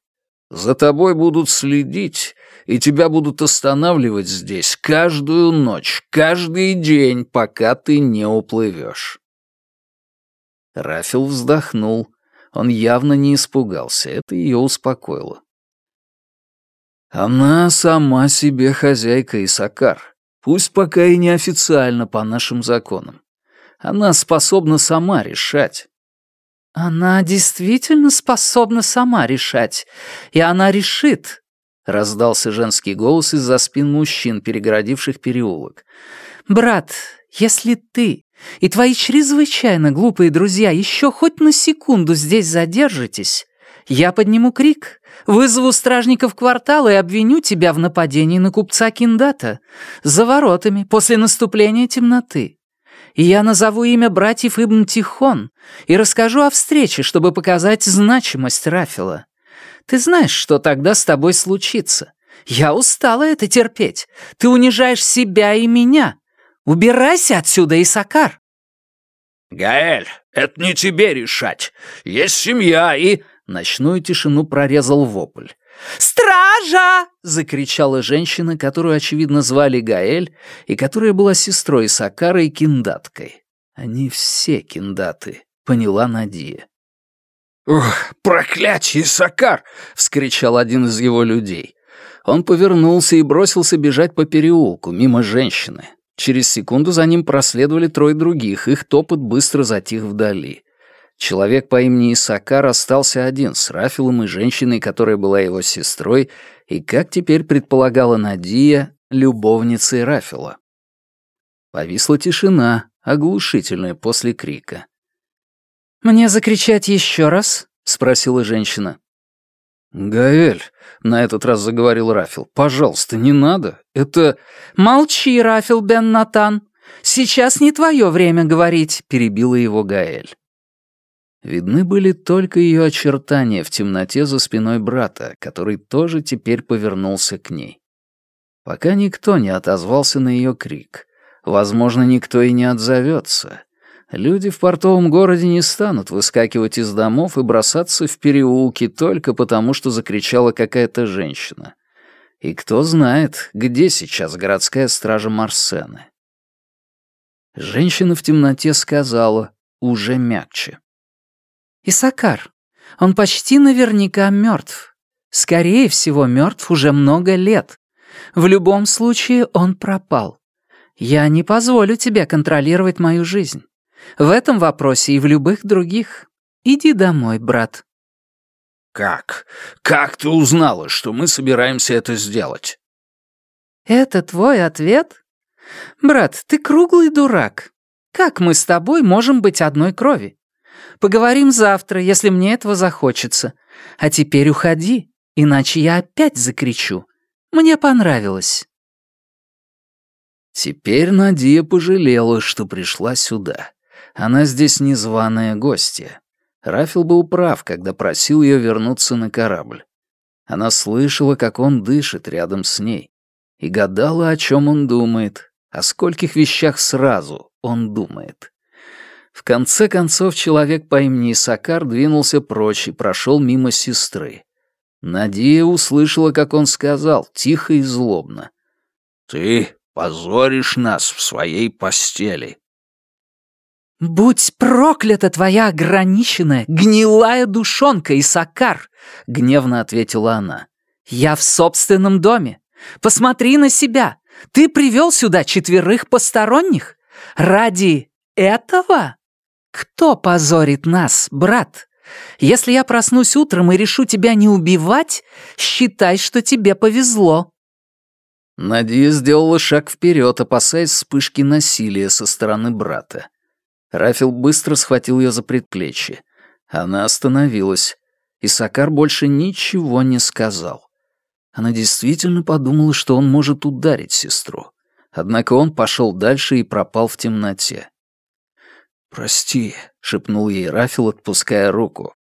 За тобой будут следить, и тебя будут останавливать здесь каждую ночь, каждый день, пока ты не уплывешь. Рафил вздохнул. Он явно не испугался, это ее успокоило. Она сама себе хозяйка Исакар, пусть пока и неофициально по нашим законам. Она способна сама решать. Она действительно способна сама решать, и она решит, раздался женский голос из-за спин мужчин, перегородивших переулок. Брат, если ты и твои чрезвычайно глупые друзья еще хоть на секунду здесь задержитесь, я подниму крик, вызову стражников квартала и обвиню тебя в нападении на купца Киндата за воротами после наступления темноты. И я назову имя братьев Ибн Тихон и расскажу о встрече, чтобы показать значимость Рафила. Ты знаешь, что тогда с тобой случится. Я устала это терпеть. Ты унижаешь себя и меня. Убирайся отсюда, Исакар!» «Гаэль, это не тебе решать. Есть семья и...» Ночную тишину прорезал вопль. «Стража!» — закричала женщина, которую, очевидно, звали Гаэль, и которая была сестрой Сакара и киндаткой. Они все киндаты, поняла Надия. «Ух, проклятие, Сакар!» — вскричал один из его людей. Он повернулся и бросился бежать по переулку, мимо женщины. Через секунду за ним проследовали трое других, их топот быстро затих вдали. Человек по имени Исакар остался один с Рафилом и женщиной, которая была его сестрой, и, как теперь предполагала Надия, любовницей Рафила. Повисла тишина, оглушительная после крика. «Мне закричать еще раз?» — спросила женщина. «Гаэль», — на этот раз заговорил Рафил, — «пожалуйста, не надо. Это...» «Молчи, Рафил бен Натан. Сейчас не твое время говорить», — перебила его Гаэль. Видны были только ее очертания в темноте за спиной брата, который тоже теперь повернулся к ней. Пока никто не отозвался на ее крик. Возможно, никто и не отзовется. Люди в портовом городе не станут выскакивать из домов и бросаться в переулки только потому, что закричала какая-то женщина. И кто знает, где сейчас городская стража Марсены. Женщина в темноте сказала, уже мягче. «Исакар, он почти наверняка мертв. Скорее всего, мертв уже много лет. В любом случае, он пропал. Я не позволю тебе контролировать мою жизнь. В этом вопросе и в любых других. Иди домой, брат». «Как? Как ты узнала, что мы собираемся это сделать?» «Это твой ответ? Брат, ты круглый дурак. Как мы с тобой можем быть одной крови? Поговорим завтра, если мне этого захочется. А теперь уходи, иначе я опять закричу. Мне понравилось». Теперь Надия пожалела, что пришла сюда. Она здесь незваная гостья. Рафил был прав, когда просил ее вернуться на корабль. Она слышала, как он дышит рядом с ней, и гадала, о чем он думает, о скольких вещах сразу он думает. В конце концов, человек по имени Исакар двинулся прочь и прошел мимо сестры. Надия услышала, как он сказал, тихо и злобно. «Ты позоришь нас в своей постели». «Будь проклята твоя ограниченная, гнилая душонка, Исакар!» — гневно ответила она. «Я в собственном доме. Посмотри на себя. Ты привел сюда четверых посторонних? Ради этого? Кто позорит нас, брат? Если я проснусь утром и решу тебя не убивать, считай, что тебе повезло». Надия сделала шаг вперед, опасаясь вспышки насилия со стороны брата. Рафил быстро схватил ее за предплечье. Она остановилась, и Сакар больше ничего не сказал. Она действительно подумала, что он может ударить сестру. Однако он пошел дальше и пропал в темноте. «Прости», — шепнул ей Рафил, отпуская руку.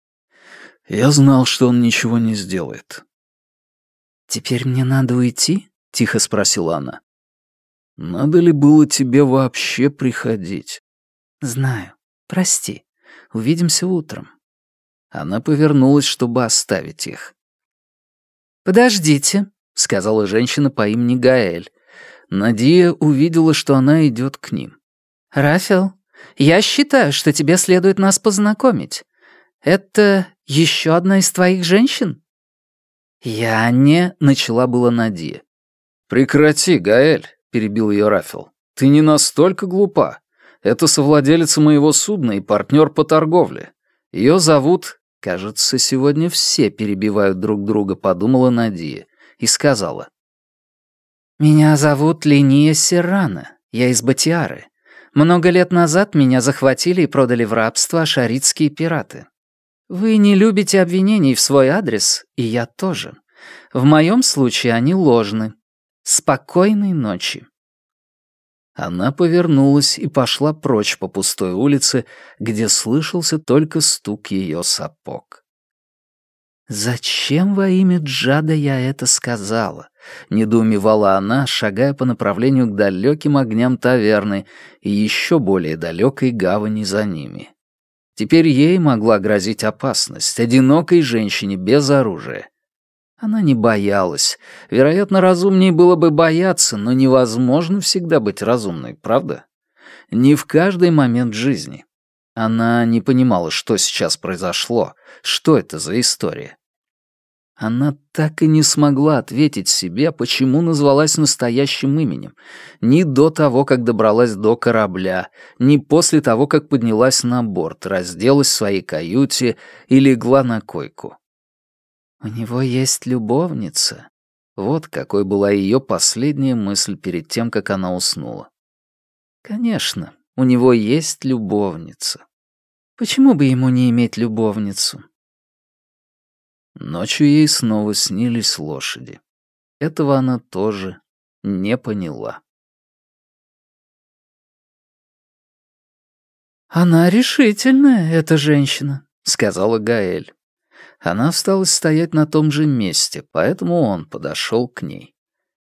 «Я знал, что он ничего не сделает». «Теперь мне надо уйти?» — тихо спросила она. «Надо ли было тебе вообще приходить?» «Знаю. Прости. Увидимся утром». Она повернулась, чтобы оставить их. «Подождите», — сказала женщина по имени Гаэль. Надия увидела, что она идет к ним. «Рафил, я считаю, что тебе следует нас познакомить. Это еще одна из твоих женщин?» «Я не...» — начала была Надия. «Прекрати, Гаэль», — перебил ее Рафил. «Ты не настолько глупа. Это совладелица моего судна и партнер по торговле. Ее зовут «Кажется, сегодня все перебивают друг друга», — подумала Надия и сказала. «Меня зовут Линия Серрана. Я из Батиары. Много лет назад меня захватили и продали в рабство ашаритские пираты. Вы не любите обвинений в свой адрес, и я тоже. В моем случае они ложны. Спокойной ночи». Она повернулась и пошла прочь по пустой улице, где слышался только стук ее сапог. «Зачем во имя Джада я это сказала?» — недоумевала она, шагая по направлению к далеким огням таверны и еще более далекой гавани за ними. Теперь ей могла грозить опасность, одинокой женщине без оружия. Она не боялась. Вероятно, разумнее было бы бояться, но невозможно всегда быть разумной, правда? Не в каждый момент жизни. Она не понимала, что сейчас произошло, что это за история. Она так и не смогла ответить себе, почему назвалась настоящим именем. Ни до того, как добралась до корабля, ни после того, как поднялась на борт, разделась в своей каюте и легла на койку. У него есть любовница. Вот какой была ее последняя мысль перед тем, как она уснула. Конечно, у него есть любовница. Почему бы ему не иметь любовницу? Ночью ей снова снились лошади. Этого она тоже не поняла. «Она решительная, эта женщина», — сказала Гаэль. Она осталась стоять на том же месте, поэтому он подошел к ней.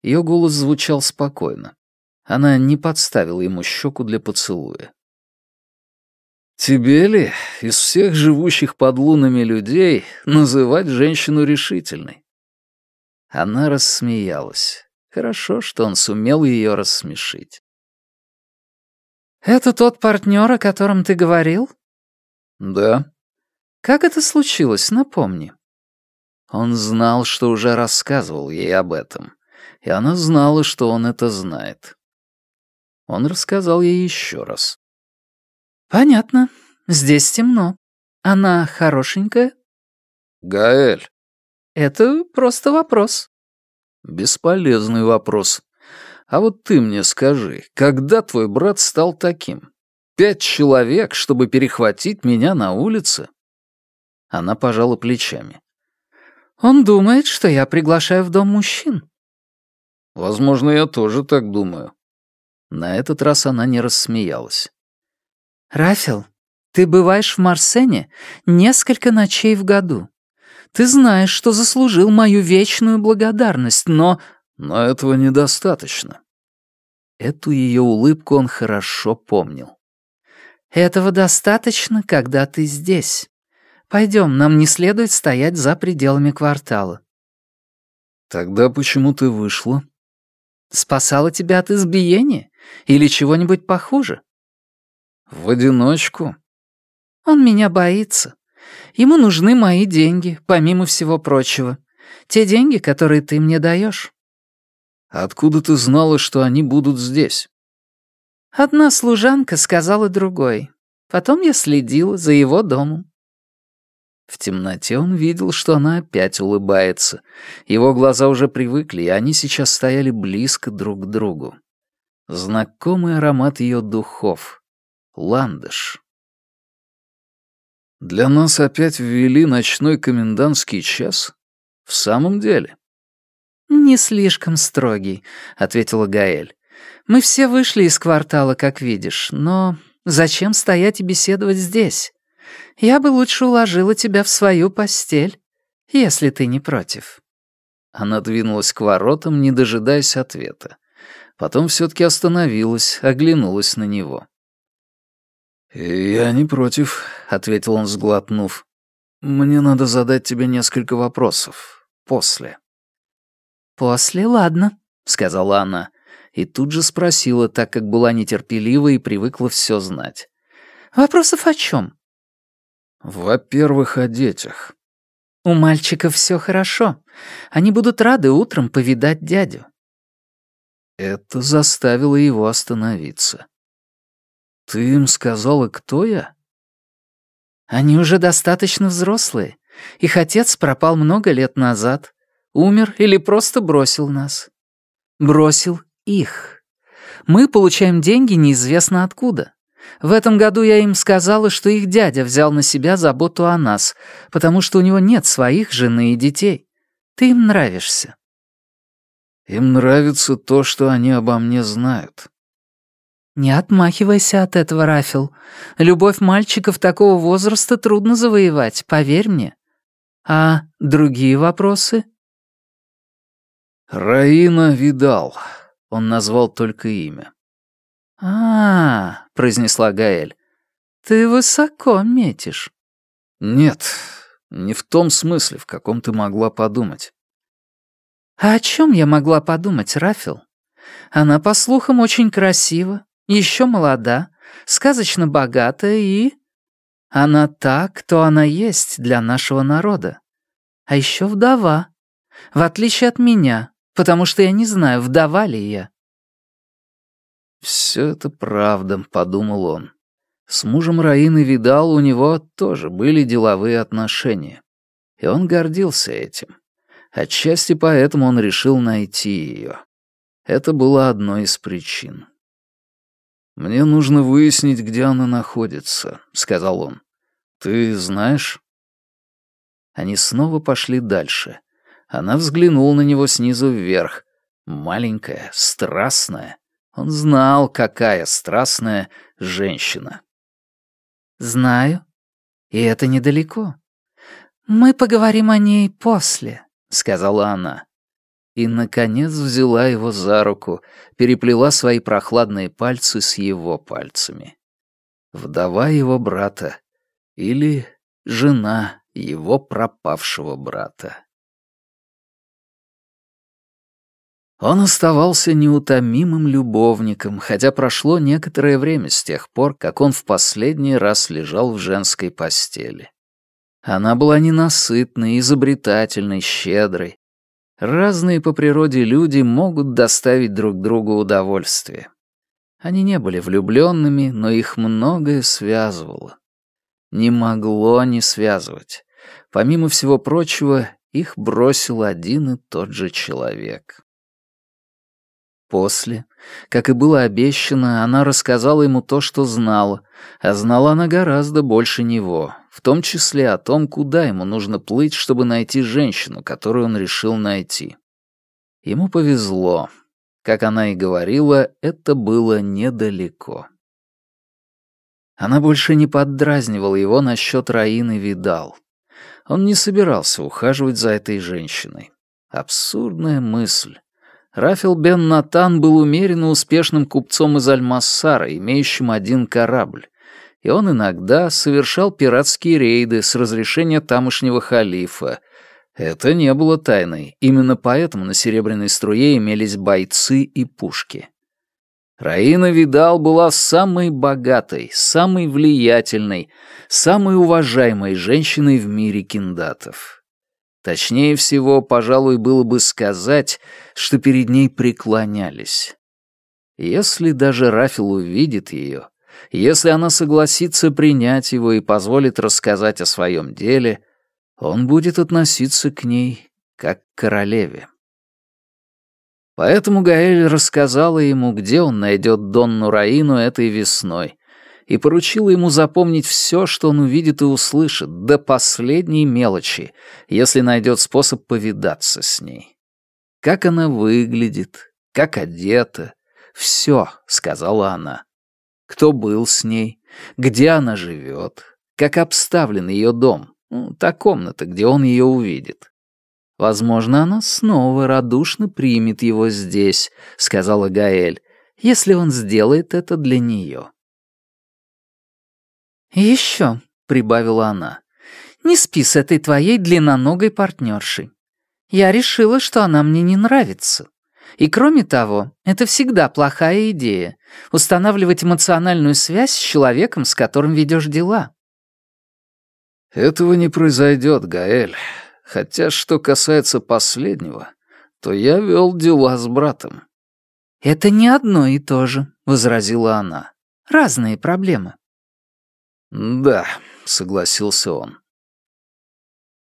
Ее голос звучал спокойно. Она не подставила ему щеку для поцелуя. «Тебе ли, из всех живущих под лунами людей, называть женщину решительной?» Она рассмеялась. Хорошо, что он сумел ее рассмешить. «Это тот партнер, о котором ты говорил?» «Да», как это случилось, напомни». Он знал, что уже рассказывал ей об этом, и она знала, что он это знает. Он рассказал ей еще раз. «Понятно. Здесь темно. Она хорошенькая?» «Гаэль». «Это просто вопрос». «Бесполезный вопрос. А вот ты мне скажи, когда твой брат стал таким? Пять человек, чтобы перехватить меня на улице?» Она пожала плечами. «Он думает, что я приглашаю в дом мужчин». «Возможно, я тоже так думаю». На этот раз она не рассмеялась. «Рафил, ты бываешь в Марсене несколько ночей в году. Ты знаешь, что заслужил мою вечную благодарность, но...» «Но этого недостаточно». Эту ее улыбку он хорошо помнил. «Этого достаточно, когда ты здесь. Пойдем, нам не следует стоять за пределами квартала». «Тогда почему ты вышла?» «Спасала тебя от избиения? Или чего-нибудь похуже?» В одиночку? Он меня боится. Ему нужны мои деньги, помимо всего прочего. Те деньги, которые ты мне даешь. Откуда ты знала, что они будут здесь? Одна служанка сказала другой. Потом я следила за его домом. В темноте он видел, что она опять улыбается. Его глаза уже привыкли, и они сейчас стояли близко друг к другу. Знакомый аромат ее духов. Ландыш. Для нас опять ввели ночной комендантский час? В самом деле? «Не слишком строгий», — ответила Гаэль. «Мы все вышли из квартала, как видишь, но зачем стоять и беседовать здесь? Я бы лучше уложила тебя в свою постель, если ты не против». Она двинулась к воротам, не дожидаясь ответа. Потом все-таки остановилась, оглянулась на него. «Я не против», — ответил он, сглотнув. «Мне надо задать тебе несколько вопросов. После». «После, ладно», — сказала она, и тут же спросила, так как была нетерпелива и привыкла все знать. «Вопросов о чем? «Во-первых, о детях». «У мальчиков все хорошо. Они будут рады утром повидать дядю». Это заставило его остановиться. «Ты им сказала, кто я?» «Они уже достаточно взрослые. Их отец пропал много лет назад. Умер или просто бросил нас. Бросил их. Мы получаем деньги неизвестно откуда. В этом году я им сказала, что их дядя взял на себя заботу о нас, потому что у него нет своих жены и детей. Ты им нравишься. Им нравится то, что они обо мне знают. Не отмахивайся от этого, Рафил. Любовь мальчиков такого возраста трудно завоевать, поверь мне. А другие вопросы? Раина Видал. Он назвал только имя. А, -а, -а произнесла Гаэль. Ты высоко метишь. Нет, не в том смысле, в каком ты могла подумать. А о чем я могла подумать, Рафил? Она, по слухам, очень красива, еще молода, сказочно богатая и... Она та, кто она есть для нашего народа. А еще вдова. В отличие от меня, потому что я не знаю, вдова ли я. «Все это правда», — подумал он. С мужем Раины Видал у него тоже были деловые отношения. И он гордился этим. Отчасти поэтому он решил найти ее. Это было одной из причин. «Мне нужно выяснить, где она находится», — сказал он. «Ты знаешь?» Они снова пошли дальше. Она взглянула на него снизу вверх. Маленькая, страстная. Он знал, какая страстная женщина. «Знаю. И это недалеко. Мы поговорим о ней после», — сказала она и, наконец, взяла его за руку, переплела свои прохладные пальцы с его пальцами. Вдова его брата или жена его пропавшего брата. Он оставался неутомимым любовником, хотя прошло некоторое время с тех пор, как он в последний раз лежал в женской постели. Она была ненасытной, изобретательной, щедрой, Разные по природе люди могут доставить друг другу удовольствие. Они не были влюбленными, но их многое связывало. Не могло не связывать. Помимо всего прочего, их бросил один и тот же человек. После, как и было обещано, она рассказала ему то, что знала, а знала она гораздо больше него, в том числе о том, куда ему нужно плыть, чтобы найти женщину, которую он решил найти. Ему повезло. Как она и говорила, это было недалеко. Она больше не поддразнивала его насчет Раины Видал. Он не собирался ухаживать за этой женщиной. Абсурдная мысль. Рафил бен Натан был умеренно успешным купцом из Альмассара, имеющим один корабль и он иногда совершал пиратские рейды с разрешения тамошнего халифа. Это не было тайной, именно поэтому на Серебряной струе имелись бойцы и пушки. Раина Видал была самой богатой, самой влиятельной, самой уважаемой женщиной в мире киндатов. Точнее всего, пожалуй, было бы сказать, что перед ней преклонялись. Если даже Рафил увидит ее, если она согласится принять его и позволит рассказать о своем деле, он будет относиться к ней как к королеве. Поэтому Гаэль рассказала ему, где он найдет Донну Раину этой весной, и поручила ему запомнить все, что он увидит и услышит, до последней мелочи, если найдет способ повидаться с ней. Как она выглядит, как одета, все, сказала она. Кто был с ней, где она живет, как обставлен ее дом, ну, та комната, где он ее увидит. «Возможно, она снова радушно примет его здесь», — сказала Гаэль, «если он сделает это для нее». «Еще», — прибавила она, — «не спи с этой твоей длинноногой партнершей. Я решила, что она мне не нравится. И кроме того, это всегда плохая идея — устанавливать эмоциональную связь с человеком, с которым ведешь дела». «Этого не произойдет, Гаэль. Хотя, что касается последнего, то я вел дела с братом». «Это не одно и то же», — возразила она. «Разные проблемы». «Да», — согласился он.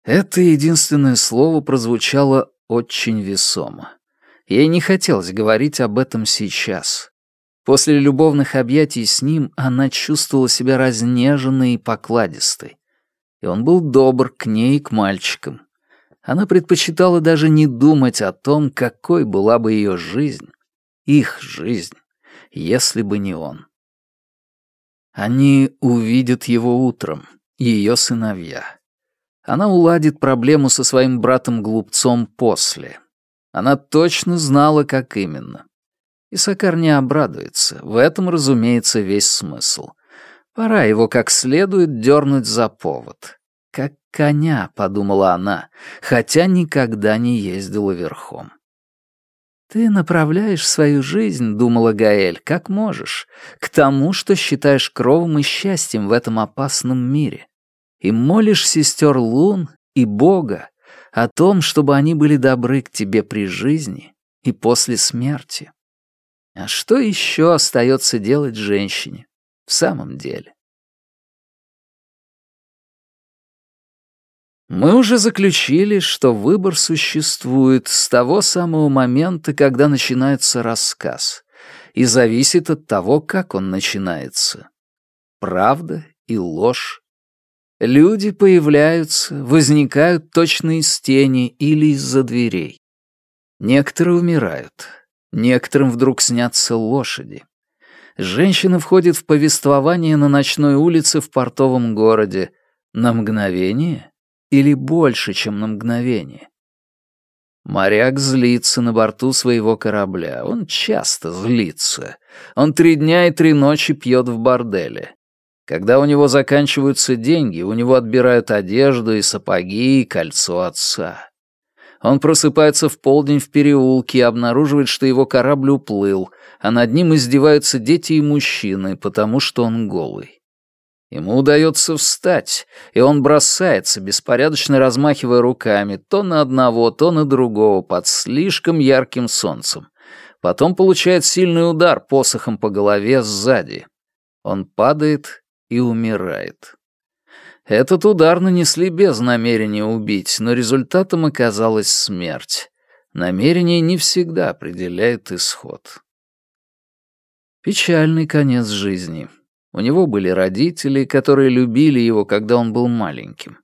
Это единственное слово прозвучало очень весомо. Ей не хотелось говорить об этом сейчас. После любовных объятий с ним она чувствовала себя разнеженной и покладистой. И он был добр к ней и к мальчикам. Она предпочитала даже не думать о том, какой была бы ее жизнь, их жизнь, если бы не он. Они увидят его утром, ее сыновья. Она уладит проблему со своим братом-глупцом после. Она точно знала, как именно. И Сакар не обрадуется, в этом, разумеется, весь смысл. Пора его как следует дернуть за повод как коня», — подумала она, хотя никогда не ездила верхом. «Ты направляешь свою жизнь, — думала Гаэль, — как можешь, к тому, что считаешь кровом и счастьем в этом опасном мире, и молишь сестер Лун и Бога о том, чтобы они были добры к тебе при жизни и после смерти. А что еще остается делать женщине в самом деле? Мы уже заключили, что выбор существует с того самого момента, когда начинается рассказ, и зависит от того, как он начинается. Правда и ложь. Люди появляются, возникают точно из тени или из-за дверей. Некоторые умирают, некоторым вдруг снятся лошади. Женщина входит в повествование на ночной улице в портовом городе. На мгновение или больше, чем на мгновение. Моряк злится на борту своего корабля. Он часто злится. Он три дня и три ночи пьет в борделе. Когда у него заканчиваются деньги, у него отбирают одежду и сапоги, и кольцо отца. Он просыпается в полдень в переулке и обнаруживает, что его корабль уплыл, а над ним издеваются дети и мужчины, потому что он голый. Ему удается встать, и он бросается, беспорядочно размахивая руками, то на одного, то на другого, под слишком ярким солнцем. Потом получает сильный удар посохом по голове сзади. Он падает и умирает. Этот удар нанесли без намерения убить, но результатом оказалась смерть. Намерение не всегда определяет исход. Печальный конец жизни. У него были родители, которые любили его, когда он был маленьким.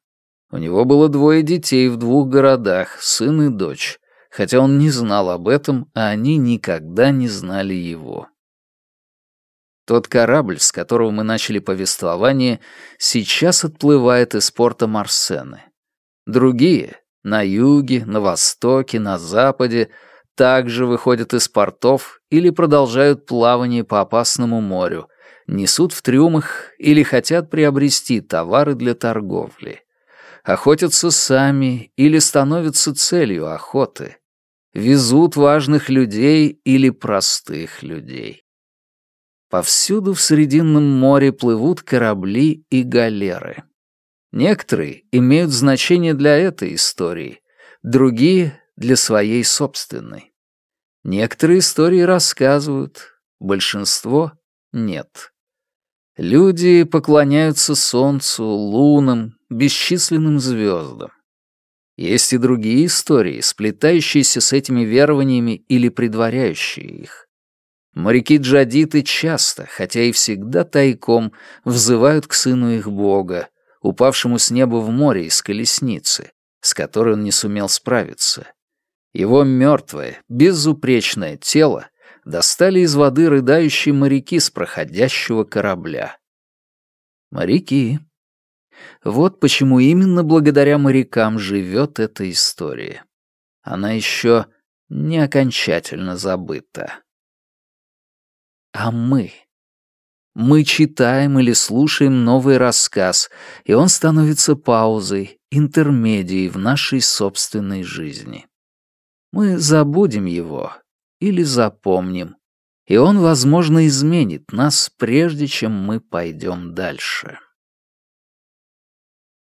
У него было двое детей в двух городах, сын и дочь, хотя он не знал об этом, а они никогда не знали его. Тот корабль, с которого мы начали повествование, сейчас отплывает из порта Марсены. Другие — на юге, на востоке, на западе — также выходят из портов или продолжают плавание по опасному морю, несут в трюмах или хотят приобрести товары для торговли. Охотятся сами или становятся целью охоты. Везут важных людей или простых людей. Повсюду в Срединном море плывут корабли и галеры. Некоторые имеют значение для этой истории, другие — для своей собственной. Некоторые истории рассказывают, большинство — нет. Люди поклоняются солнцу, лунам, бесчисленным звездам. Есть и другие истории, сплетающиеся с этими верованиями или предваряющие их. Моряки-джадиты часто, хотя и всегда тайком, взывают к сыну их бога, упавшему с неба в море из колесницы, с которой он не сумел справиться. Его мертвое, безупречное тело достали из воды рыдающие моряки с проходящего корабля. Моряки. Вот почему именно благодаря морякам живет эта история. Она еще не окончательно забыта. А мы? Мы читаем или слушаем новый рассказ, и он становится паузой, интермедией в нашей собственной жизни. Мы забудем его или запомним, и он, возможно, изменит нас, прежде чем мы пойдем дальше.